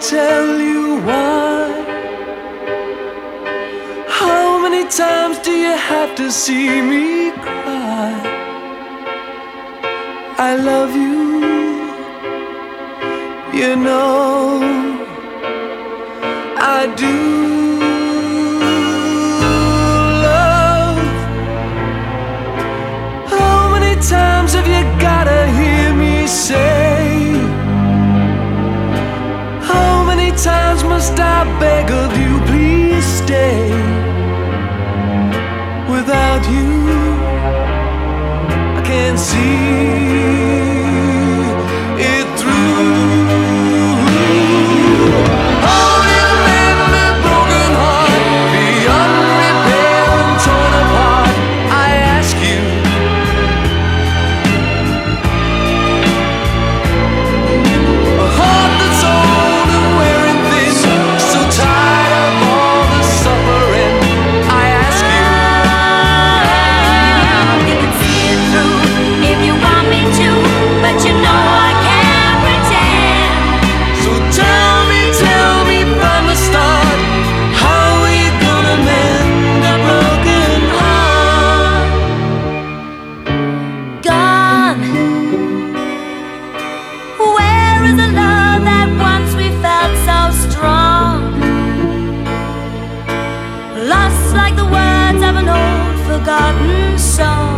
tell you why. How many times do you have to see me cry? I love you, you know I do. see forgotten song.